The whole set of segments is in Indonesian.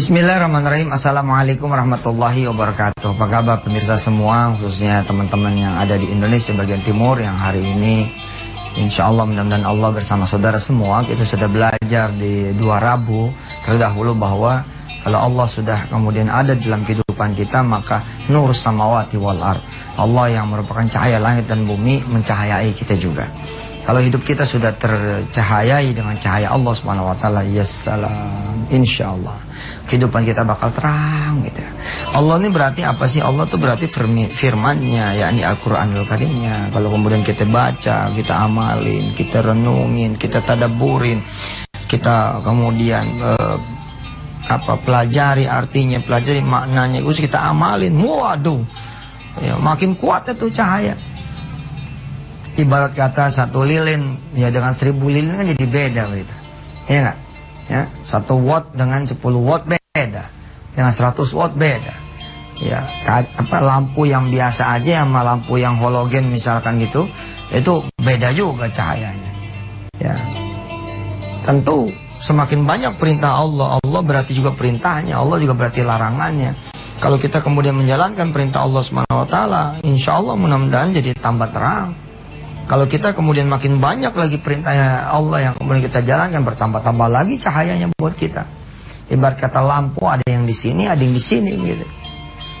Bismillahirrahmanirrahim. Assalamualaikum warahmatullahi wabarakatuh. Apa kabar pemirsa semua Khususnya teman-teman yang ada di Indonesia bagian timur Yang hari ini Insya Allah mudah-mudahan Allah bersama saudara semua. Kita sudah belajar di dua Rabu Terdahulu bahwa Kalau Allah sudah kemudian ada dalam kehidupan kita Maka nur samawati wal ar Allah yang merupakan cahaya langit dan bumi Mencahayai kita juga. Kalau hidup kita sudah tercahayai dengan cahaya Allah Subhanahu wa taala, ya salam, insyaallah kehidupan kita bakal terang gitu. Allah ini berarti apa sih? Allah tuh berarti firman-Nya, yakni Al-Qur'anul Karimnya. Kalau kemudian kita baca, kita amalin, kita renungin, kita tadaburin, kita kemudian uh, apa pelajari artinya, pelajari maknanya, terus kita amalin. Waduh. Ya, makin kuat itu cahaya ibarat kata satu lilin ya dengan seribu lilin kan jadi beda gitu ya enggak ya satu watt dengan sepuluh watt beda. Dengan seratus watt beda. Ya apa lampu yang biasa aja sama lampu yang halogen misalkan gitu itu beda juga cahayanya. Ya. Tentu semakin banyak perintah Allah Allah berarti juga perintahnya Allah juga berarti larangannya. Kalau kita kemudian menjalankan perintah Allah Subhanahu wa taala insya Allah mudah-mudahan jadi tambah terang. Kalau kita kemudian makin banyak lagi perintahnya Allah yang kemudian kita jalankan bertambah-tambah lagi cahayanya buat kita. Ibarat kata lampu ada yang di sini, ada yang di sini gitu.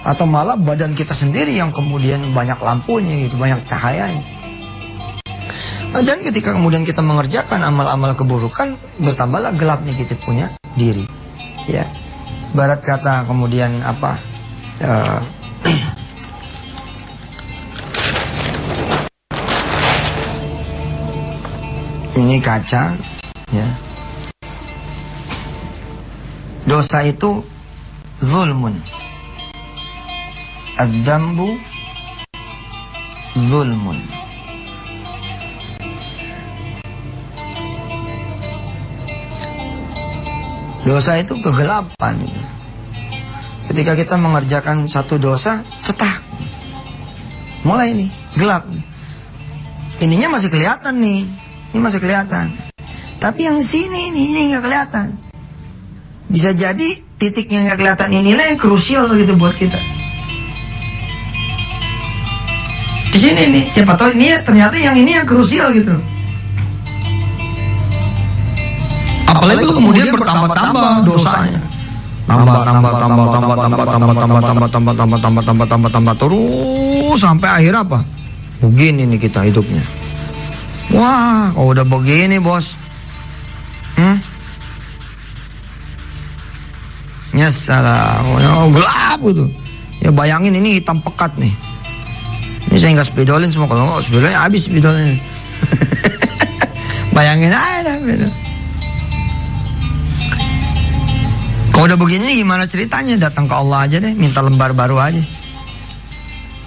Atau malah badan kita sendiri yang kemudian banyak lampunya gitu, banyak cahayanya. Dan ketika kemudian kita mengerjakan amal-amal keburukan, bertambahlah gelapnya kita punya diri. Ya. Barat kata kemudian apa? Uh, ini kaca ya dosa itu zulmun. Adzambu zulmun. Dosa itu kegelapan itu ketika kita mengerjakan satu dosa cetak mulai nih gelap nih. Ininya masih kelihatan nih. Ini masih kelihatan. Tapi yang sini ini ini nggak kelihatan. Bisa jadi titik yang nggak kelihatan inilah yang krusial gitu buat kita. Di sini nih, siapa tahu ini ternyata yang ini yang krusial gitu. Apalagi itu kemudian bertambah-tambah dosanya. Tambah, tambah, tambah, tambah, tambah, tambah, tambah, tambah, tambah, tambah, tambah, tambah, tambah, tambah, terus sampai akhir apa? Begini nih kita hidupnya. Wah, kalau udah begini bos. Salah, oh, gelap gitu. Ya bayangin ini hitam pekat nih. Ini saya nggak spidolin semua kalau nggak spidolin habis spidolin. bayangin aja gitu. Kalau udah begini gimana ceritanya? Datang ke Allah aja deh, minta lembar baru aja.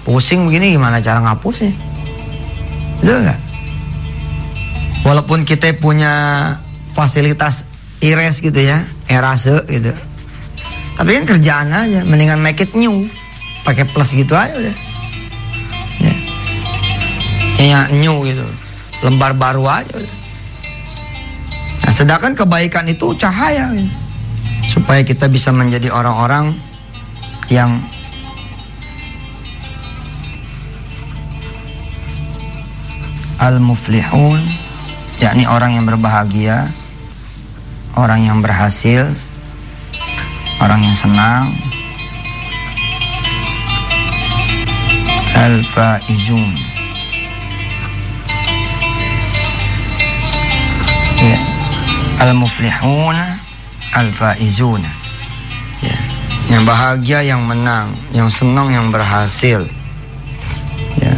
Pusing begini gimana cara ngapusnya? Betul nggak? Walaupun kita punya fasilitas ires gitu ya, erase gitu. Tapi kan kerjaan aja, mendingan make it new. Pakai plus gitu aja udah. Ya. Ya new gitu. Lembar baru aja udah. Nah, sedangkan kebaikan itu cahaya gitu. Supaya kita bisa menjadi orang-orang yang al-muflihun yakni orang yang berbahagia, orang yang berhasil, orang yang senang. Al-faizun. Ya. Al-muflihun al-faizun. Ya. Yang bahagia yang menang, yang senang yang berhasil. Ya.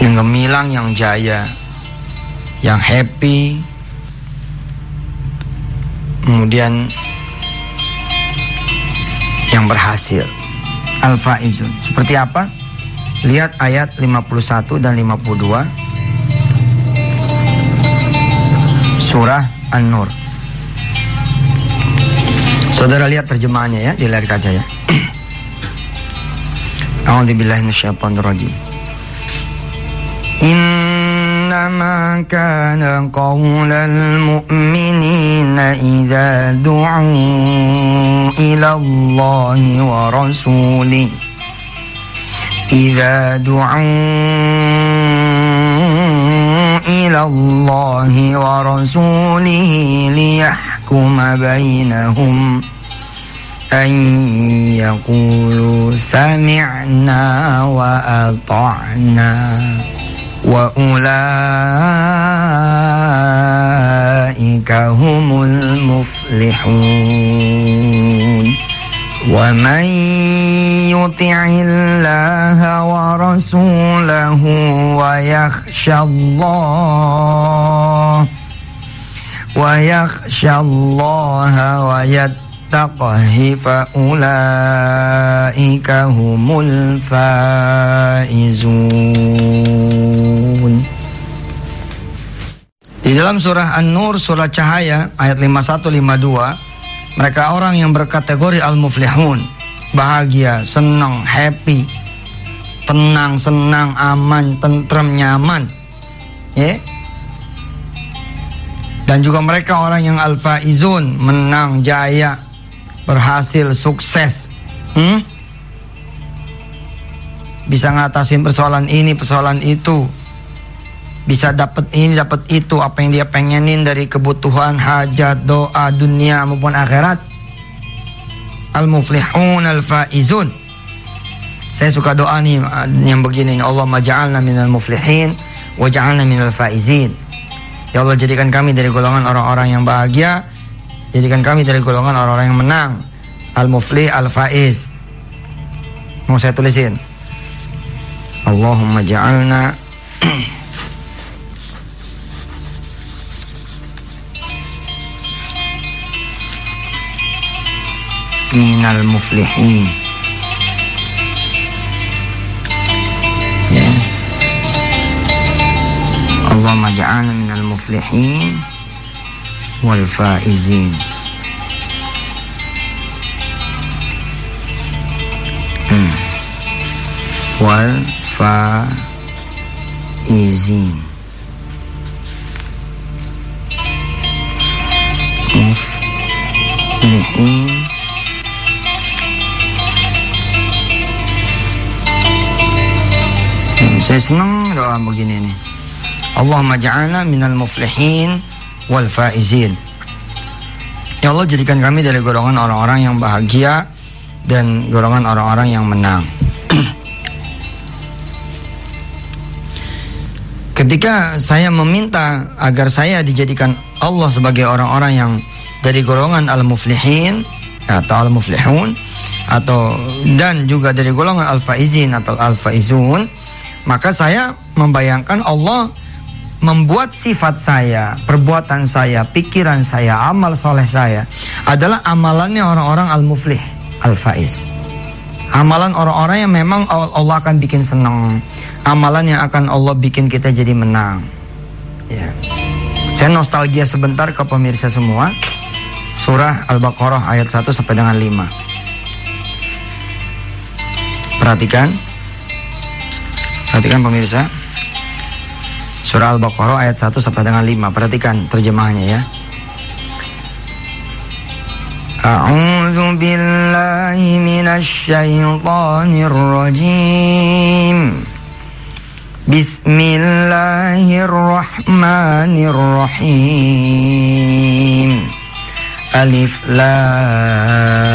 Yang gemilang yang jaya yang happy kemudian yang berhasil. Al-faizun. Seperti apa? Lihat ayat 51 dan 52 surah An-Nur. Saudara lihat terjemahannya ya di layar kaca ya A'udzubillahi minasyaitonir إنما كان قول المؤمنين إذا دعوا إلى الله ورسوله. إذا دعوا إلى الله ورسوله ليحكم بينهم. أن يقولوا سمعنا وأطعنا. وأولئك هم المفلحون. ومن يطع الله ورسوله ويخشى الله ويخشى الله ويتقه فأولئك هم الفائزون Di dalam surah An-Nur, surah Cahaya, ayat 51 52, mereka orang yang berkategori al-muflihun, bahagia, senang, happy, tenang, senang, aman, tentrem, nyaman. Ya. Dan juga mereka orang yang al-faizun, menang, jaya, berhasil, sukses. Hmm? Bisa ngatasin persoalan ini, persoalan itu. Bisa dapat ini dapat itu. Apa yang dia pengenin dari kebutuhan hajat doa dunia maupun akhirat. Al muflihun al faizun saya suka doa nih yang begini Allah maja'alna minal muflihin wa ja'alna minal faizin. Ya Allah jadikan kami dari golongan orang-orang yang bahagia jadikan kami dari golongan orang-orang yang menang. Al muflih al faiz mau saya tulisin? Allahumma ja'alna minal muflihin. Ya. Allah maja'ana minal muflihin hmm. wal faizin muflihin Saya senang doa begini nih. Allahumma ja'alna minal muflihin wal faizin. Ya Allah jadikan kami dari golongan orang-orang yang bahagia dan golongan orang-orang yang menang. Ketika saya meminta agar saya dijadikan Allah sebagai orang-orang yang dari golongan al-muflihin atau al-muflihun atau dan juga dari golongan al-faizin atau al-faizun maka saya membayangkan Allah membuat sifat saya, perbuatan saya, pikiran saya, amal soleh saya adalah amalannya orang-orang al-muflih, al-faiz. Amalan orang-orang yang memang Allah akan bikin senang. Amalan yang akan Allah bikin kita jadi menang. Ya. Saya nostalgia sebentar ke pemirsa semua. Surah Al-Baqarah ayat 1 sampai dengan 5. Perhatikan. Perhatikan pemirsa. Surah Al-Baqarah ayat 1 sampai dengan 5. Perhatikan terjemahannya ya. A'udzu billahi minasy syaithanir rajim. Bismillahirrahmanirrahim. Alif lam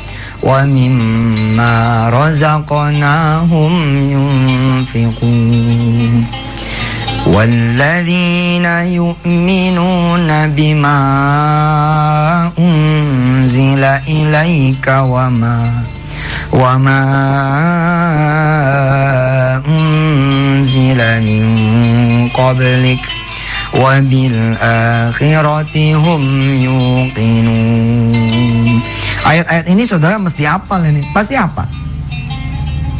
ومما رزقناهم ينفقون والذين يؤمنون بما أنزل إليك وما وما أنزل من قبلك وبالآخرة هم يوقنون ayat-ayat ini saudara mesti hafal ini. Pasti apa?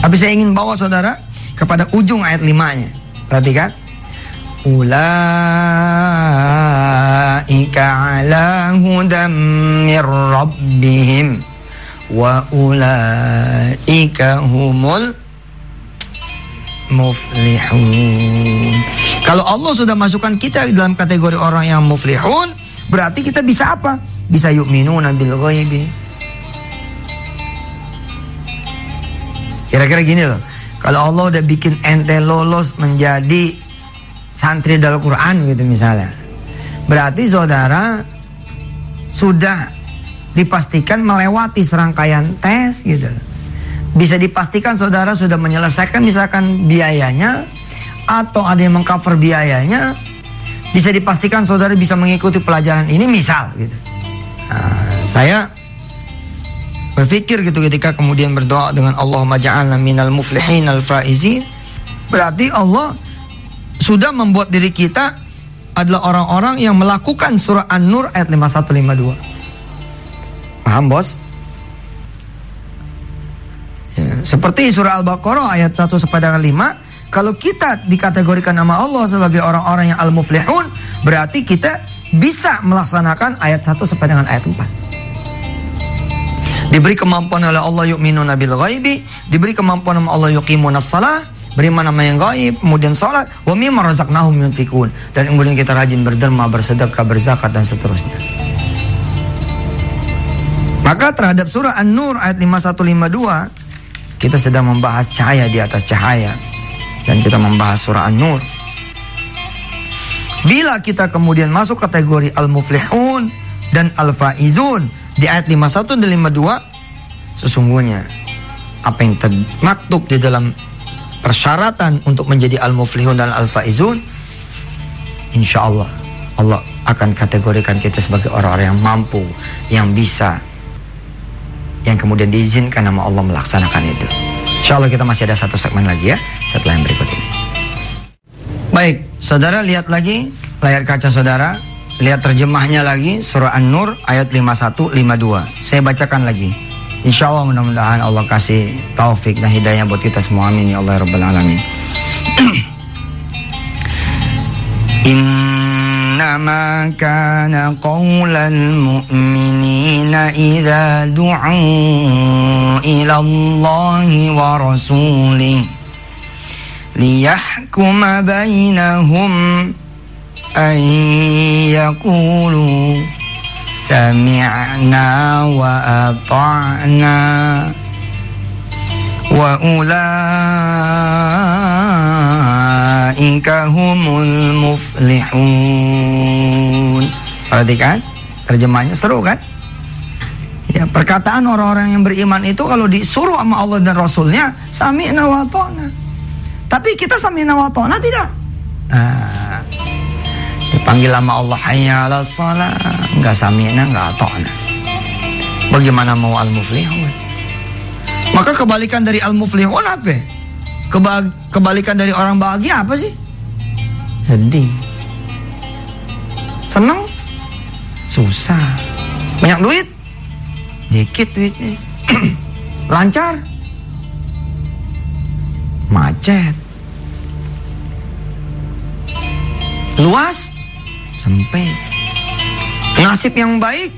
Tapi saya ingin bawa saudara kepada ujung ayat limanya. Perhatikan. Ulaika ala hudam mir rabbihim wa ulaika humul muflihun. Kalau Allah sudah masukkan kita dalam kategori orang yang muflihun, berarti kita bisa apa? Bisa yu'minuna bil ghaibi. Kira-kira gini loh. Kalau Allah udah bikin ente lolos menjadi santri dalam Quran gitu misalnya. Berarti saudara sudah dipastikan melewati serangkaian tes gitu bisa dipastikan saudara sudah menyelesaikan misalkan biayanya atau ada yang mengcover biayanya bisa dipastikan saudara bisa mengikuti pelajaran ini misal gitu nah, saya berpikir gitu ketika kemudian berdoa dengan Allah maja'alna minal muflihin al faizin berarti Allah sudah membuat diri kita adalah orang-orang yang melakukan surah An-Nur ayat 5152 paham bos seperti surah Al-Baqarah ayat 1 sampai dengan 5, kalau kita dikategorikan nama Allah sebagai orang-orang yang al-muflihun, berarti kita bisa melaksanakan ayat 1 sampai dengan ayat 4. Diberi kemampuan oleh Allah yu'minu nabil ghaibi, diberi kemampuan oleh Allah yuqimun salah, beriman nama yang gaib, kemudian sholat, wa mimma razaqnahum yunfikun. Dan kemudian kita rajin berderma, bersedekah, berzakat dan seterusnya. Maka terhadap surah An-Nur ayat 5152 kita sedang membahas cahaya di atas cahaya dan kita membahas surah An-Nur. Bila kita kemudian masuk kategori al-muflihun dan al-faizun di ayat 51 dan 52 sesungguhnya apa yang termaktub di dalam persyaratan untuk menjadi al-muflihun dan al-faizun insya Allah Allah akan kategorikan kita sebagai orang-orang yang mampu yang bisa yang kemudian diizinkan nama Allah melaksanakan itu. Insya Allah kita masih ada satu segmen lagi ya setelah yang berikut ini. Baik, saudara lihat lagi layar kaca saudara, lihat terjemahnya lagi surah An-Nur ayat 51 52. Saya bacakan lagi. Insya Allah mudah-mudahan Allah kasih taufik dan hidayah buat kita semua. Amin ya Allah ya Rabbal Alamin. إنما كان قول المؤمنين إذا دعوا إلى الله ورسوله ليحكم بينهم أن يقولوا سمعنا وأطعنا Ulaika humul muflihun. Perhatikan, terjemahnya seru kan? Ya, perkataan orang-orang yang beriman itu kalau disuruh sama Allah dan Rasulnya, sami'na wa ta'na. Tapi kita sami'na wa ta'na tidak. Nah, dipanggil sama Allah hayya ala salat, enggak sami'na, enggak ta'na. Bagaimana mau al-muflihun? Maka kebalikan dari al-muflihun apa? Keba kebalikan dari orang bahagia apa sih? Sedih. Senang? Susah. Banyak duit? Dikit duitnya. Lancar? Macet. Luas? Sempit. Nasib yang baik?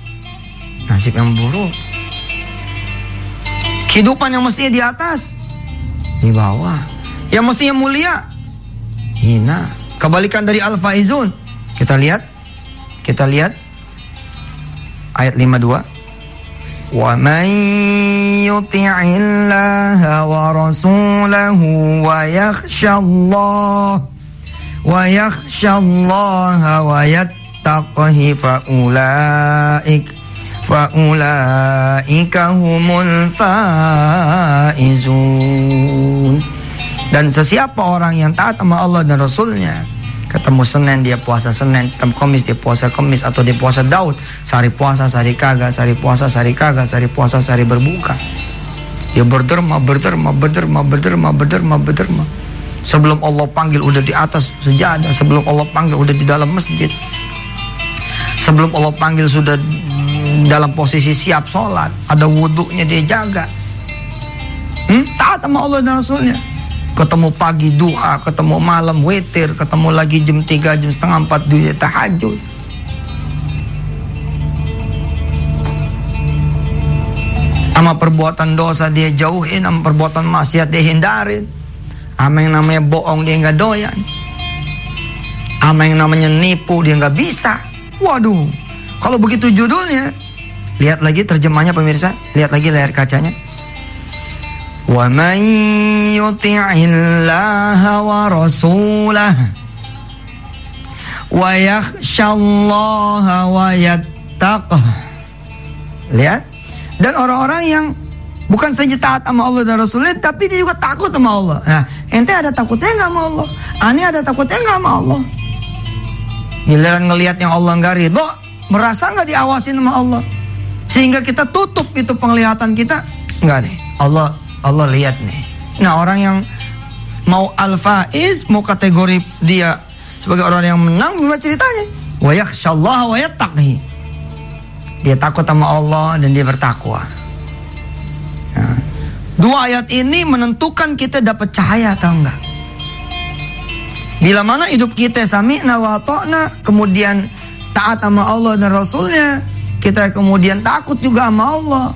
Nasib yang buruk. Kehidupan yang mestinya di atas, di bawah. Yang mestinya mulia, hina. Kebalikan dari al-faizun. Kita lihat, kita lihat ayat 52. Wa man yuti'illaha wa rasulahu wa Allah wa yattaqihi fa ulaika humul faizun. Dan sesiapa orang yang taat sama Allah dan Rasulnya ketemu Senin dia puasa Senin ketemu Kamis dia puasa Kamis atau dia puasa Daud sehari puasa sehari kagak sehari puasa sehari kagak sehari puasa sehari berbuka. Dia berderma berderma berderma berderma berderma berderma sebelum Allah panggil udah di atas sejadah sebelum Allah panggil udah di dalam masjid sebelum Allah panggil sudah dalam posisi siap sholat, ada wudhunya dia jaga. Hmm? Taat sama Allah dan Rasulnya. Ketemu pagi duha, ketemu malam witir, ketemu lagi jam 3, jam setengah 4 dunia tahajud. Sama perbuatan dosa dia jauhin, sama perbuatan maksiat dia hindarin. Ama yang namanya bohong dia nggak doyan. Ama yang namanya nipu dia nggak bisa. Waduh, kalau begitu judulnya, lihat lagi terjemahnya pemirsa, lihat lagi layar kacanya. Wa man yuti'illaha wa rasulah wa yakhshallaha wa yattaqah. Lihat. Dan orang-orang yang bukan saja taat sama Allah dan Rasulnya tapi dia juga takut sama Allah nah ente ada takutnya nggak sama Allah Ani ada takutnya nggak sama Allah giliran ngelihat yang Allah nggak ridho merasa nggak diawasin sama Allah sehingga kita tutup itu penglihatan kita nggak nih Allah Allah lihat nih. Nah orang yang mau al-faiz, mau kategori dia sebagai orang yang menang, gimana ceritanya? Wa yakhshallah wa yattaqhi. Dia takut sama Allah dan dia bertakwa. Nah, dua ayat ini menentukan kita dapat cahaya atau enggak. Bila mana hidup kita sami wa ta'na, kemudian taat sama Allah dan Rasulnya, kita kemudian takut juga sama Allah.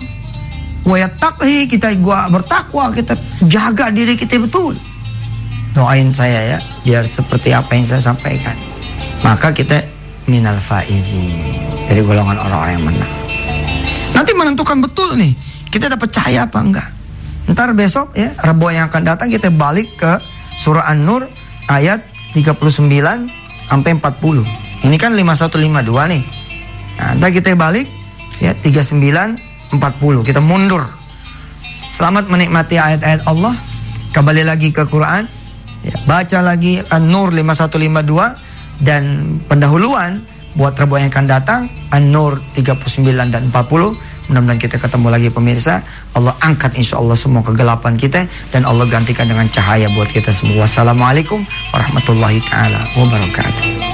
Wayattaqhi kita gua bertakwa kita jaga diri kita betul. Doain saya ya biar seperti apa yang saya sampaikan. Maka kita minal faizi dari golongan orang-orang yang menang. Nanti menentukan betul nih kita dapat cahaya apa enggak? Ntar besok ya Rabu yang akan datang kita balik ke surah An-Nur ayat 39 sampai 40 ini kan 5152 nih. Nah, ntar kita balik ya 39 40 kita mundur. Selamat menikmati ayat-ayat Allah. Kembali lagi ke Quran. Ya, baca lagi An-Nur 5152 dan pendahuluan buat Rabu yang akan datang An-Nur 39 dan 40 mudah-mudahan kita ketemu lagi pemirsa. Allah angkat insya Allah semua kegelapan kita dan Allah gantikan dengan cahaya buat kita semua. Wassalamualaikum warahmatullahi taala wabarakatuh